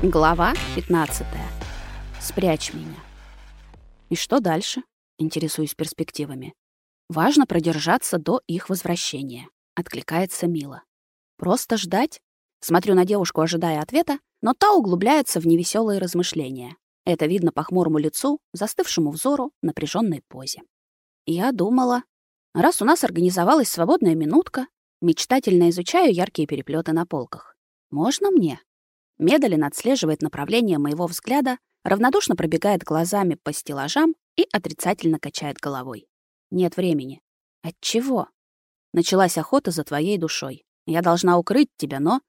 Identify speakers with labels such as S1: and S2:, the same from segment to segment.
S1: Глава 15. Спрячь меня. И что дальше? Интересуюсь перспективами. Важно продержаться до их возвращения. Откликается Мила. Просто ждать? Смотрю на девушку, ожидая ответа, но та углубляется в невеселые размышления. Это видно по хмурому лицу, застывшему взору, напряженной позе. Я думала, раз у нас организовалась свободная минутка, мечтательно изучаю яркие переплеты на полках. Можно мне? Медалин отслеживает направление моего взгляда, равнодушно пробегает глазами по стеллажам и отрицательно качает головой. Нет времени. От чего? Началась охота за твоей душой. Я должна укрыть тебя, но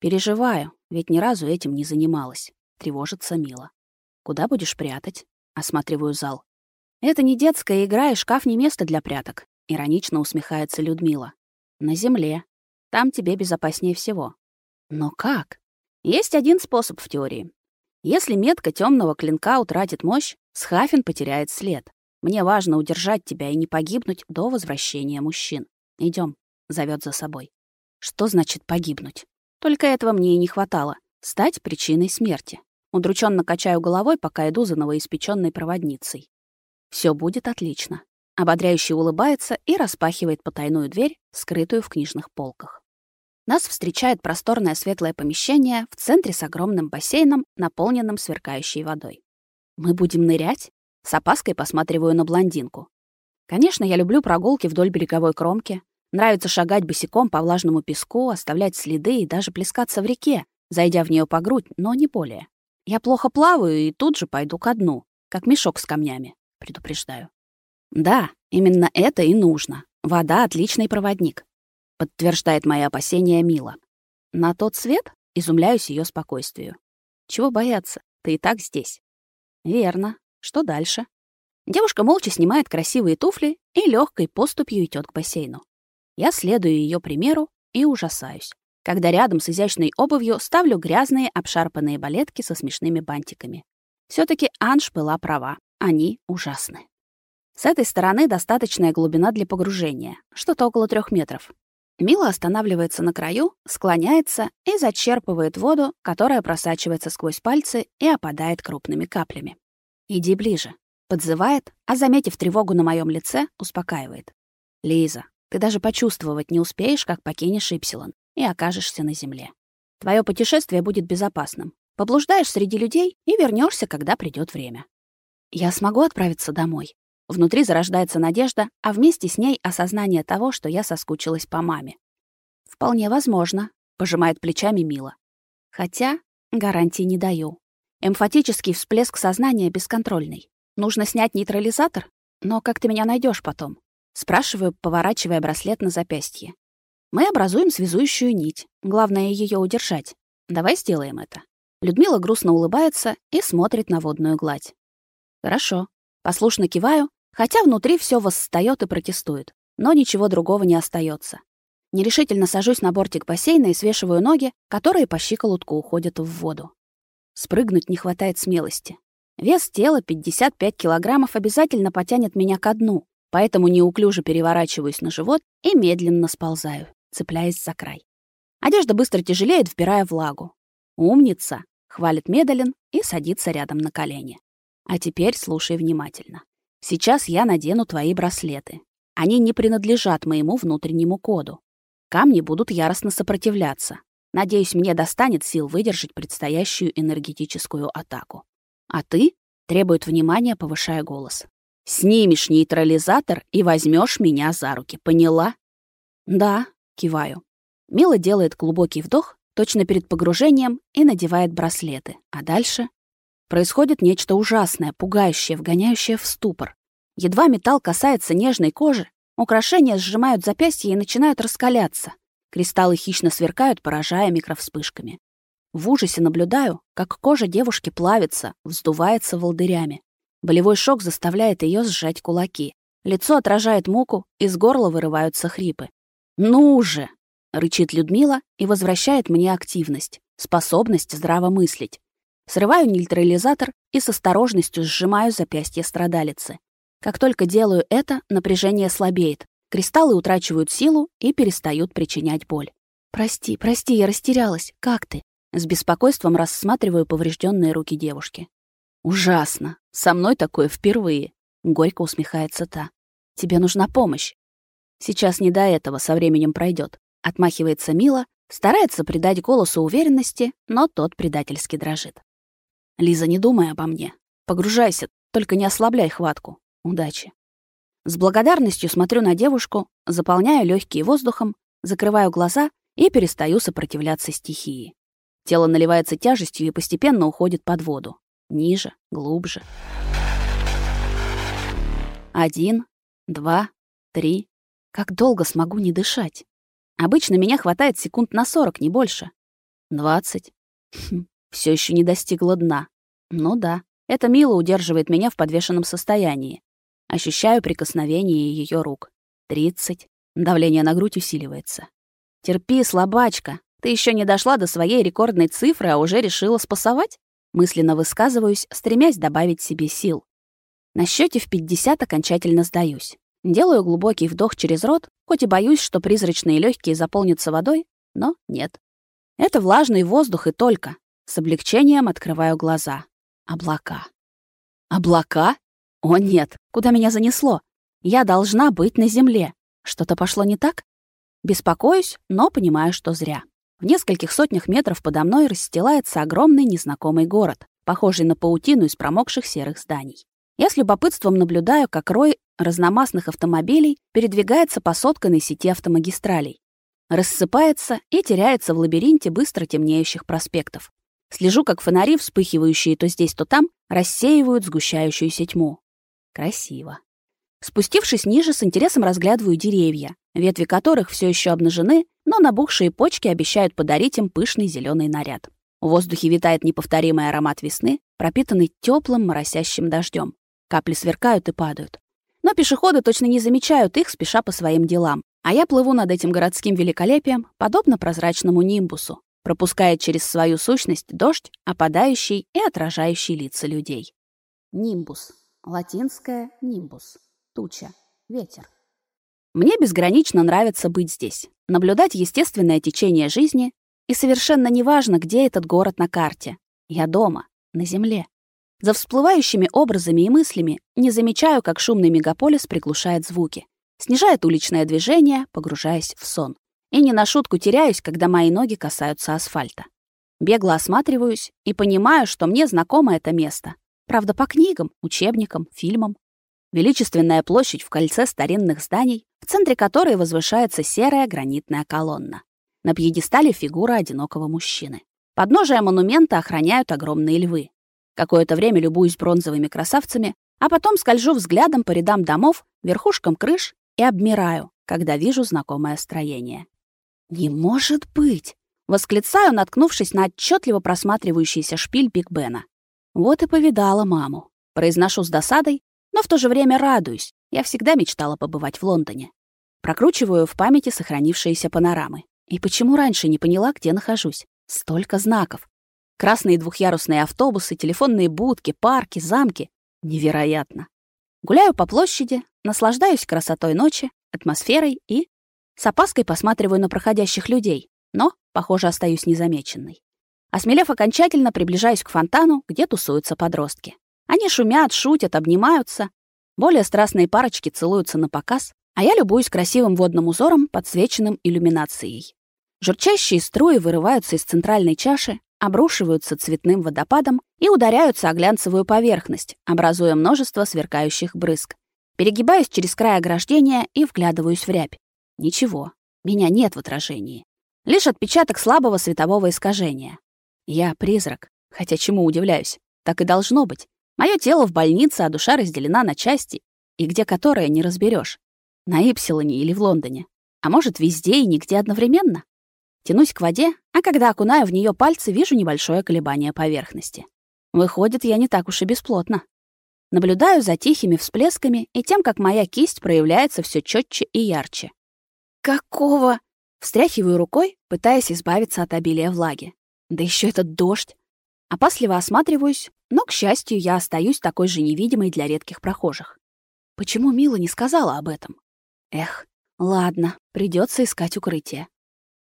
S1: переживаю, ведь ни разу этим не занималась. Тревожится Мила. Куда будешь прятать? Осматриваю зал. Это не детская игра, и шкаф не место для пряток. Иронично усмехается Людмила. На земле. Там тебе безопаснее всего. Но как? Есть один способ в теории. Если метка темного клинка утратит мощь, Схафин потеряет след. Мне важно удержать тебя и не погибнуть до возвращения мужчин. Идем, зовет за собой. Что значит погибнуть? Только этого мне и не хватало. Стать причиной смерти. Удрученно качаю головой, пока иду за новоиспеченной проводницей. Все будет отлично. Ободряюще улыбается и распахивает потайную дверь, скрытую в книжных полках. Нас встречает просторное светлое помещение в центре с огромным бассейном, наполненным сверкающей водой. Мы будем нырять? С опаской посматриваю на блондинку. Конечно, я люблю прогулки вдоль береговой кромки. Нравится шагать босиком по влажному песку, оставлять следы и даже плескаться в реке, зайдя в нее по грудь, но не более. Я плохо плаваю и тут же пойду ко дну, как мешок с камнями, предупреждаю. Да, именно это и нужно. Вода — отличный проводник подтверждает мои опасения Мила. На тот свет изумляюсь ее спокойствию. Чего бояться? Ты и так здесь. Верно. Что дальше? Девушка молча снимает красивые туфли и легкой поступью идет к бассейну. Я следую ее примеру и ужасаюсь, когда рядом с изящной обувью ставлю грязные обшарпанные балетки со смешными бантиками. все таки Анж была права. Они ужасны. С этой стороны достаточная глубина для погружения, что-то около трех метров. Мила останавливается на краю, склоняется и зачерпывает воду, которая просачивается сквозь пальцы и опадает крупными каплями. «Иди ближе», — подзывает, а, заметив тревогу на моем лице, успокаивает. «Лиза, ты даже почувствовать не успеешь, как покинешь Ипсилон и окажешься на земле. Твое путешествие будет безопасным. Поблуждаешь среди людей и вернешься, когда придет время. Я смогу отправиться домой. Внутри зарождается надежда, а вместе с ней осознание того, что я соскучилась по маме. «Вполне возможно», — пожимает плечами Мила. Хотя гарантии не даю. Эмфатический всплеск сознания бесконтрольный. Нужно снять нейтрализатор? Но как ты меня найдешь потом? Спрашиваю, поворачивая браслет на запястье. Мы образуем связующую нить. Главное ее удержать. Давай сделаем это. Людмила грустно улыбается и смотрит на водную гладь. Хорошо. Послушно киваю Хотя внутри все восстаёт и протестует, но ничего другого не остается. Нерешительно сажусь на бортик бассейна и свешиваю ноги, которые по щиколотку уходят в воду. Спрыгнуть не хватает смелости. Вес тела 55 килограммов обязательно потянет меня ко дну, поэтому неуклюже переворачиваюсь на живот и медленно сползаю, цепляясь за край. Одежда быстро тяжелеет, впирая влагу. «Умница!» — хвалит Медалин и садится рядом на колени. А теперь слушай внимательно. Сейчас я надену твои браслеты. Они не принадлежат моему внутреннему коду. Камни будут яростно сопротивляться. Надеюсь, мне достанет сил выдержать предстоящую энергетическую атаку. А ты требует внимания, повышая голос. Снимешь нейтрализатор и возьмешь меня за руки. Поняла? Да, киваю. Мила делает глубокий вдох, точно перед погружением, и надевает браслеты. А дальше Происходит нечто ужасное, пугающее, вгоняющее в ступор. Едва металл касается нежной кожи, украшения сжимают запястья и начинают раскаляться. Кристаллы хищно сверкают, поражая микровспышками. В ужасе наблюдаю, как кожа девушки плавится, вздувается волдырями. Болевой шок заставляет ее сжать кулаки. Лицо отражает муку, из горла вырываются хрипы. «Ну же!» — рычит Людмила и возвращает мне активность, способность здраво мыслить. Срываю нейтрализатор и с осторожностью сжимаю запястье страдалицы. Как только делаю это, напряжение слабеет. Кристаллы утрачивают силу и перестают причинять боль. «Прости, прости, я растерялась. Как ты?» С беспокойством рассматриваю поврежденные руки девушки. «Ужасно! Со мной такое впервые!» — горько усмехается та. «Тебе нужна помощь». «Сейчас не до этого, со временем пройдет. Отмахивается Мила, старается придать голосу уверенности, но тот предательски дрожит. «Лиза, не думай обо мне. Погружайся, только не ослабляй хватку. Удачи». С благодарностью смотрю на девушку, заполняю легкие воздухом, закрываю глаза и перестаю сопротивляться стихии. Тело наливается тяжестью и постепенно уходит под воду. Ниже, глубже. Один, два, три. Как долго смогу не дышать? Обычно меня хватает секунд на сорок, не больше. Двадцать. Хм, все еще не достигла дна. Ну да, это Мила удерживает меня в подвешенном состоянии. Ощущаю прикосновение ее рук. Тридцать. Давление на грудь усиливается. Терпи, слабачка. Ты еще не дошла до своей рекордной цифры, а уже решила спасовать? Мысленно высказываюсь, стремясь добавить себе сил. На счете в 50 окончательно сдаюсь. Делаю глубокий вдох через рот, хоть и боюсь, что призрачные легкие заполнятся водой, но нет. Это влажный воздух и только. С облегчением открываю глаза. Облака. Облака? О нет, куда меня занесло? Я должна быть на земле. Что-то пошло не так? Беспокоюсь, но понимаю, что зря. В нескольких сотнях метров подо мной расстилается огромный незнакомый город, похожий на паутину из промокших серых зданий. Я с любопытством наблюдаю, как рой разномастных автомобилей передвигается по сотканной сети автомагистралей, рассыпается и теряется в лабиринте быстро темнеющих проспектов. Слежу, как фонари, вспыхивающие то здесь, то там, рассеивают сгущающуюся тьму. Красиво. Спустившись ниже, с интересом разглядываю деревья, ветви которых все еще обнажены, но набухшие почки обещают подарить им пышный зеленый наряд. В воздухе витает неповторимый аромат весны, пропитанный теплым моросящим дождем. Капли сверкают и падают. Но пешеходы точно не замечают их, спеша по своим делам. А я плыву над этим городским великолепием, подобно прозрачному нимбусу, пропуская через свою сущность дождь, опадающий и отражающий лица людей. Нимбус. Латинское нимбус туча, ветер. Мне безгранично нравится быть здесь, наблюдать естественное течение жизни, и совершенно неважно, где этот город на карте. Я дома, на земле. За всплывающими образами и мыслями не замечаю, как шумный мегаполис приглушает звуки, снижает уличное движение, погружаясь в сон. И не на шутку теряюсь, когда мои ноги касаются асфальта. Бегло осматриваюсь и понимаю, что мне знакомо это место. Правда, по книгам, учебникам, фильмам. Величественная площадь в кольце старинных зданий, в центре которой возвышается серая гранитная колонна. На пьедестале фигура одинокого мужчины. Подножие монумента охраняют огромные львы. Какое-то время любуюсь бронзовыми красавцами, а потом скольжу взглядом по рядам домов, верхушкам крыш и обмираю, когда вижу знакомое строение. «Не может быть!» — восклицаю, наткнувшись на отчетливо просматривающийся шпиль Биг Бена. Вот и повидала маму. Произношу с досадой, но в то же время радуюсь. Я всегда мечтала побывать в Лондоне. Прокручиваю в памяти сохранившиеся панорамы. И почему раньше не поняла, где нахожусь? Столько знаков. Красные двухъярусные автобусы, телефонные будки, парки, замки. Невероятно. Гуляю по площади, наслаждаюсь красотой ночи, атмосферой и... С опаской посматриваю на проходящих людей, но, похоже, остаюсь незамеченной. Осмелев окончательно, приближаюсь к фонтану, где тусуются подростки. Они шумят, шутят, обнимаются. Более страстные парочки целуются на показ, а я любуюсь красивым водным узором, подсвеченным иллюминацией. Журчащие струи вырываются из центральной чаши, обрушиваются цветным водопадом и ударяются о глянцевую поверхность, образуя множество сверкающих брызг. Перегибаюсь через край ограждения и вглядываюсь в рябь. Ничего, меня нет в отражении. Лишь отпечаток слабого светового искажения. Я призрак, хотя чему удивляюсь, так и должно быть. Мое тело в больнице, а душа разделена на части, и где которая не разберешь. На Ипсилоне или в Лондоне. А может, везде и нигде одновременно? Тянусь к воде, а когда окунаю в нее пальцы, вижу небольшое колебание поверхности. Выходит, я не так уж и бесплотна. Наблюдаю за тихими всплесками и тем, как моя кисть проявляется все четче и ярче. «Какого?» Встряхиваю рукой, пытаясь избавиться от обилия влаги. Да еще этот дождь. Опасливо осматриваюсь, но, к счастью, я остаюсь такой же невидимой для редких прохожих. Почему Мила не сказала об этом? Эх, ладно, придется искать укрытие.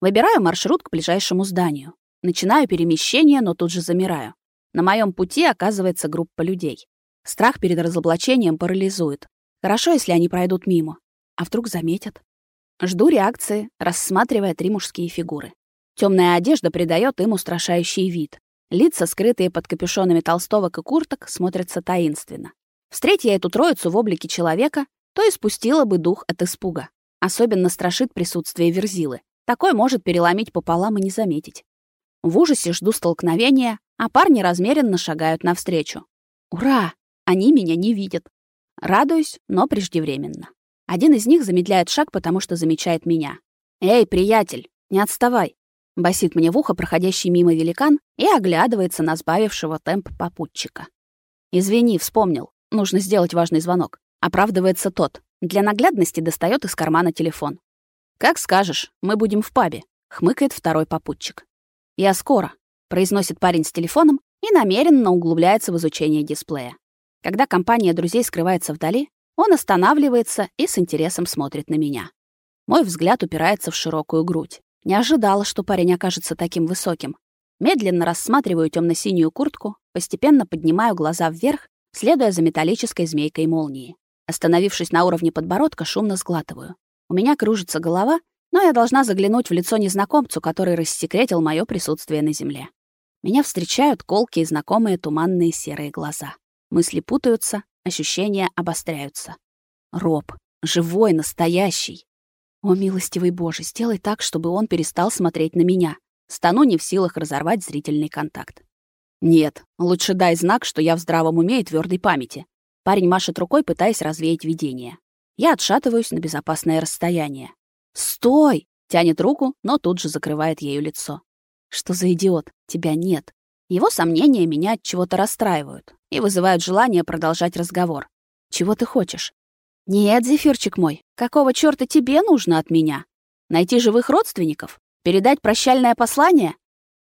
S1: Выбираю маршрут к ближайшему зданию. Начинаю перемещение, но тут же замираю. На моем пути оказывается группа людей. Страх перед разоблачением парализует. Хорошо, если они пройдут мимо. А вдруг заметят? Жду реакции, рассматривая три мужские фигуры. Темная одежда придает им устрашающий вид. Лица, скрытые под капюшонами толстовок и курток, смотрятся таинственно. Встреть я эту троицу в облике человека, то испустила бы дух от испуга. Особенно страшит присутствие Верзилы. Такой может переломить пополам и не заметить. В ужасе жду столкновения, а парни размеренно шагают навстречу. Ура! Они меня не видят. Радуюсь, но преждевременно. Один из них замедляет шаг, потому что замечает меня. «Эй, приятель, не отставай!» Басит мне в ухо проходящий мимо великан и оглядывается на сбавившего темп попутчика. «Извини, вспомнил. Нужно сделать важный звонок». Оправдывается тот. Для наглядности достает из кармана телефон. «Как скажешь, мы будем в пабе», — хмыкает второй попутчик. «Я скоро», — произносит парень с телефоном и намеренно углубляется в изучение дисплея. Когда компания друзей скрывается вдали, он останавливается и с интересом смотрит на меня. Мой взгляд упирается в широкую грудь. Не ожидала, что парень окажется таким высоким. Медленно рассматриваю темно синюю куртку, постепенно поднимаю глаза вверх, следуя за металлической змейкой молнии. Остановившись на уровне подбородка, шумно сглатываю. У меня кружится голова, но я должна заглянуть в лицо незнакомцу, который рассекретил мое присутствие на земле. Меня встречают колкие знакомые туманные серые глаза. Мысли путаются, ощущения обостряются. Роб. Живой, настоящий. О, милостивый Боже, сделай так, чтобы он перестал смотреть на меня. Стану не в силах разорвать зрительный контакт. Нет, лучше дай знак, что я в здравом уме и твердой памяти. Парень машет рукой, пытаясь развеять видение. Я отшатываюсь на безопасное расстояние. «Стой!» — тянет руку, но тут же закрывает ею лицо. «Что за идиот? Тебя нет. Его сомнения меня от чего-то расстраивают и вызывают желание продолжать разговор. Чего ты хочешь? Нет, зефирчик мой, какого чёрта тебе нужно от меня? Найти живых родственников? Передать прощальное послание?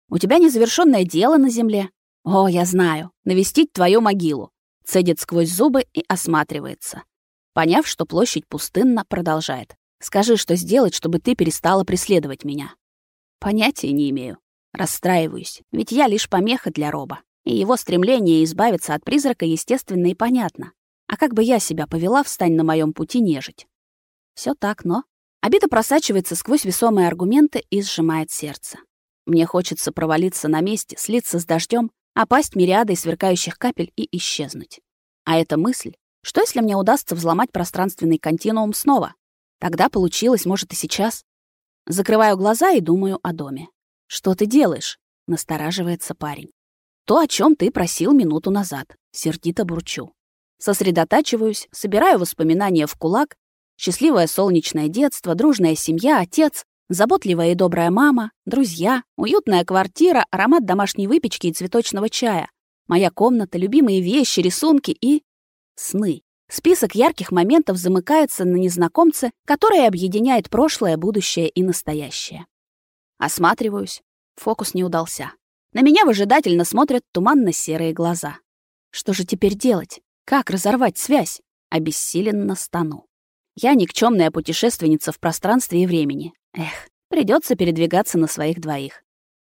S1: У тебя незавершенное дело на земле. О, я знаю, навестить твою могилу. Цедит сквозь зубы и осматривается. Поняв, что площадь пустынна, продолжает. Скажи, что сделать, чтобы ты перестала преследовать меня. Понятия не имею. Расстраиваюсь, ведь я лишь помеха для Роба, и его стремление избавиться от призрака естественно и понятно. А как бы я себя повела, встань на моем пути нежить. Все так, но... Обида просачивается сквозь весомые аргументы и сжимает сердце. Мне хочется провалиться на месте, слиться с дождем, опасть мириадой сверкающих капель и исчезнуть. А эта мысль, что если мне удастся взломать пространственный континуум снова? Тогда получилось, может, и сейчас. Закрываю глаза и думаю о доме. «Что ты делаешь?» — настораживается парень. «То, о чем ты просил минуту назад», — сердито бурчу. Сосредотачиваюсь, собираю воспоминания в кулак. Счастливое солнечное детство, дружная семья, отец, заботливая и добрая мама, друзья, уютная квартира, аромат домашней выпечки и цветочного чая, моя комната, любимые вещи, рисунки и... сны. Список ярких моментов замыкается на незнакомце, который объединяет прошлое, будущее и настоящее. Осматриваюсь. Фокус не удался. На меня выжидательно смотрят туманно-серые глаза. Что же теперь делать? Как разорвать связь? Обессиленно стану. Я никчемная путешественница в пространстве и времени. Эх, придется передвигаться на своих двоих.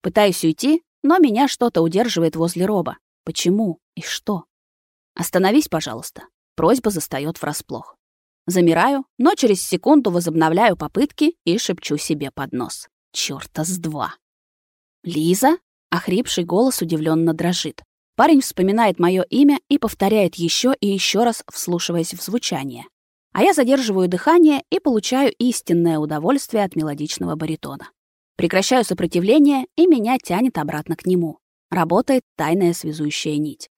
S1: Пытаюсь уйти, но меня что-то удерживает возле роба. Почему и что? Остановись, пожалуйста. Просьба застаёт врасплох. Замираю, но через секунду возобновляю попытки и шепчу себе под нос. Чёрта с два. «Лиза?» — охрипший голос удивленно дрожит. Парень вспоминает мое имя и повторяет еще и еще раз, вслушиваясь в звучание. А я задерживаю дыхание и получаю истинное удовольствие от мелодичного баритона. Прекращаю сопротивление, и меня тянет обратно к нему. Работает тайная связующая нить.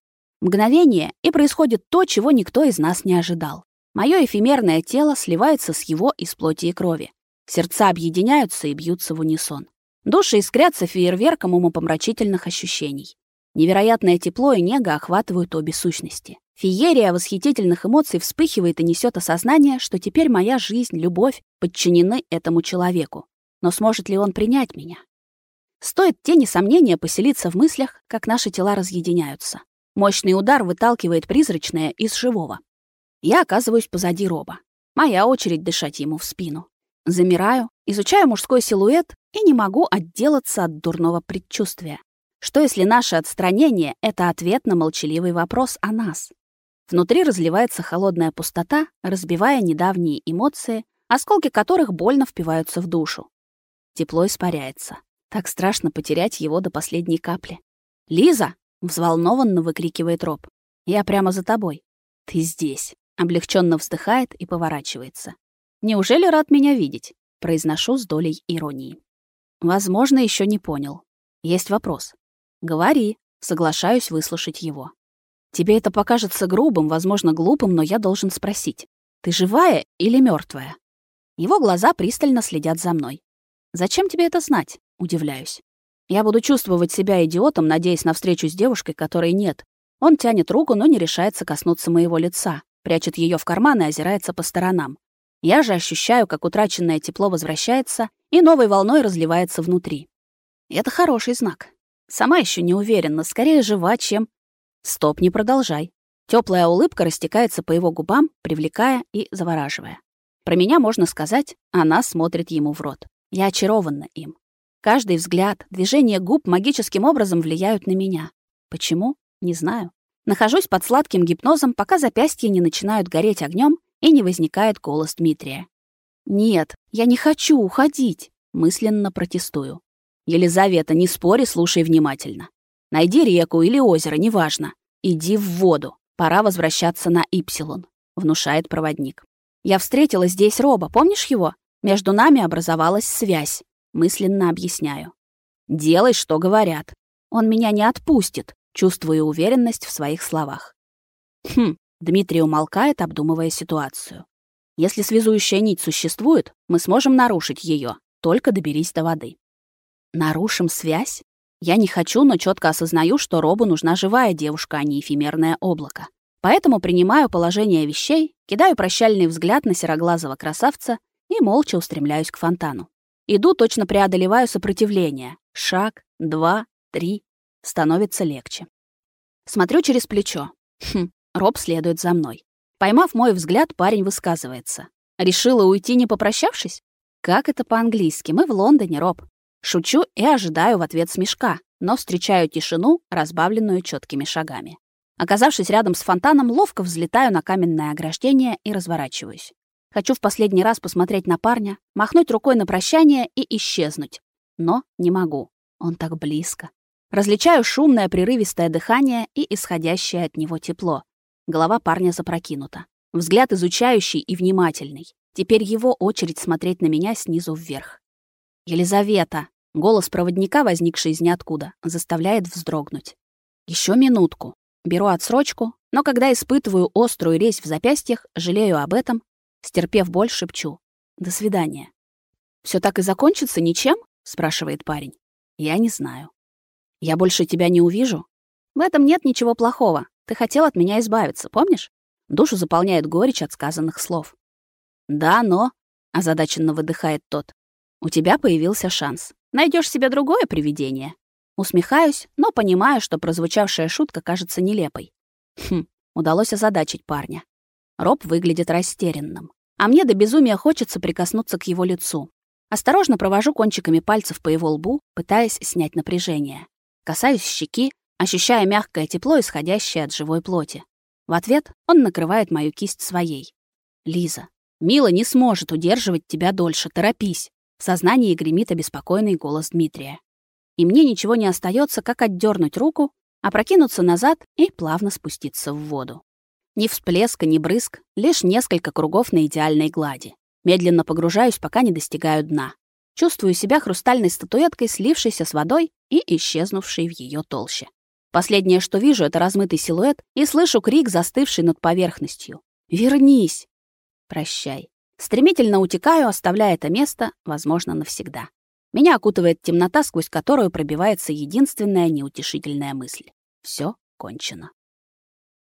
S1: Мгновение, и происходит то, чего никто из нас не ожидал. Мое эфемерное тело сливается с его из плоти и крови. Сердца объединяются и бьются в унисон. Души искрятся фейерверком умопомрачительных ощущений. Невероятное тепло и нега охватывают обе сущности. Феерия восхитительных эмоций вспыхивает и несет осознание, что теперь моя жизнь, любовь подчинены этому человеку. Но сможет ли он принять меня? Стоит тени сомнения поселиться в мыслях, как наши тела разъединяются. Мощный удар выталкивает призрачное из живого. Я оказываюсь позади Роба. Моя очередь дышать ему в спину. Замираю, изучаю мужской силуэт, и не могу отделаться от дурного предчувствия. Что если наше отстранение — это ответ на молчаливый вопрос о нас? Внутри разливается холодная пустота, разбивая недавние эмоции, осколки которых больно впиваются в душу. Тепло испаряется. Так страшно потерять его до последней капли. «Лиза!» — взволнованно выкрикивает Роб. «Я прямо за тобой. Ты здесь!» Облегченно вздыхает и поворачивается. «Неужели рад меня видеть?» — произношу с долей иронии. Возможно, еще не понял. Есть вопрос. «Говори», соглашаюсь выслушать его. «Тебе это покажется грубым, возможно, глупым, но я должен спросить. Ты живая или мертвая? Его глаза пристально следят за мной. «Зачем тебе это знать?» — удивляюсь. Я буду чувствовать себя идиотом, надеясь на встречу с девушкой, которой нет. Он тянет руку, но не решается коснуться моего лица, прячет ее в карман и озирается по сторонам. Я же ощущаю, как утраченное тепло возвращается и новой волной разливается внутри. Это хороший знак. Сама еще не уверена, скорее жива, чем... Стоп, не продолжай. Теплая улыбка растекается по его губам, привлекая и завораживая. Про меня можно сказать, она смотрит ему в рот. Я очарована им. Каждый взгляд, движение губ магическим образом влияют на меня. Почему? Не знаю. Нахожусь под сладким гипнозом, пока запястья не начинают гореть огнем и не возникает голос Дмитрия. «Нет, я не хочу уходить», — мысленно протестую. Елизавета, не спори, слушай внимательно. Найди реку или озеро, неважно. Иди в воду. Пора возвращаться на Ипсилон, внушает проводник. Я встретила здесь Роба, помнишь его? Между нами образовалась связь. Мысленно объясняю. Делай, что говорят. Он меня не отпустит, чувствую уверенность в своих словах. Хм, Дмитрий умолкает, обдумывая ситуацию. Если связующая нить существует, мы сможем нарушить ее. Только доберись до воды. Нарушим связь? Я не хочу, но четко осознаю, что Робу нужна живая девушка, а не эфемерное облако. Поэтому принимаю положение вещей, кидаю прощальный взгляд на сероглазого красавца и молча устремляюсь к фонтану. Иду, точно преодолеваю сопротивление. Шаг, два, три. Становится легче. Смотрю через плечо. Хм, Роб следует за мной. Поймав мой взгляд, парень высказывается. Решила уйти, не попрощавшись? Как это по-английски? Мы в Лондоне, Роб. Шучу и ожидаю в ответ смешка, но встречаю тишину, разбавленную четкими шагами. Оказавшись рядом с фонтаном, ловко взлетаю на каменное ограждение и разворачиваюсь. Хочу в последний раз посмотреть на парня, махнуть рукой на прощание и исчезнуть. Но не могу. Он так близко. Различаю шумное прерывистое дыхание и исходящее от него тепло. Голова парня запрокинута. Взгляд изучающий и внимательный. Теперь его очередь смотреть на меня снизу вверх. «Елизавета!» — голос проводника, возникший из ниоткуда, заставляет вздрогнуть. Еще минутку. Беру отсрочку, но когда испытываю острую резь в запястьях, жалею об этом, стерпев боль, шепчу. «До свидания». Все так и закончится ничем?» — спрашивает парень. «Я не знаю». «Я больше тебя не увижу?» «В этом нет ничего плохого. Ты хотел от меня избавиться, помнишь?» Душу заполняет горечь от сказанных слов. «Да, но...» — озадаченно выдыхает тот. У тебя появился шанс. Найдешь себе другое привидение. Усмехаюсь, но понимаю, что прозвучавшая шутка кажется нелепой. Хм, удалось озадачить парня. Роб выглядит растерянным. А мне до безумия хочется прикоснуться к его лицу. Осторожно провожу кончиками пальцев по его лбу, пытаясь снять напряжение. Касаюсь щеки, ощущая мягкое тепло, исходящее от живой плоти. В ответ он накрывает мою кисть своей. «Лиза, Мила не сможет удерживать тебя дольше, торопись. В сознании гремит обеспокоенный голос Дмитрия. И мне ничего не остается, как отдернуть руку, опрокинуться назад и плавно спуститься в воду. Ни всплеска, ни брызг, лишь несколько кругов на идеальной глади. Медленно погружаюсь, пока не достигаю дна. Чувствую себя хрустальной статуэткой, слившейся с водой и исчезнувшей в ее толще. Последнее, что вижу, это размытый силуэт и слышу крик, застывший над поверхностью. «Вернись!» «Прощай». Стремительно утекаю, оставляя это место, возможно, навсегда. Меня окутывает темнота, сквозь которую пробивается единственная неутешительная мысль. Все кончено.